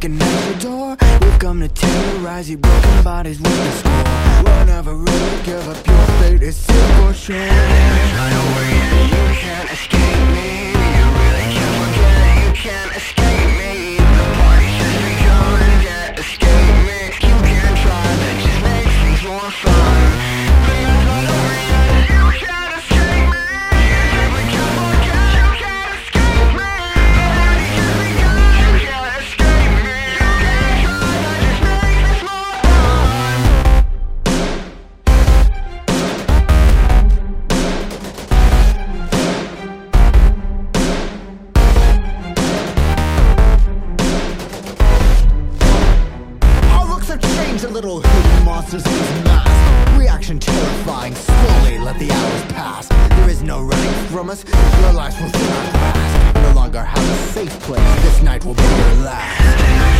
looking at your door We've come to terrorize you, broken bodies with the score We'll never really give up, your fate is sealed for sure. Run away and you can't escape me a little hidden monsters in these masks Reaction terrifying, slowly let the hours pass. There is no running from us, your lives will our grasp No longer have a safe place, this night will be your last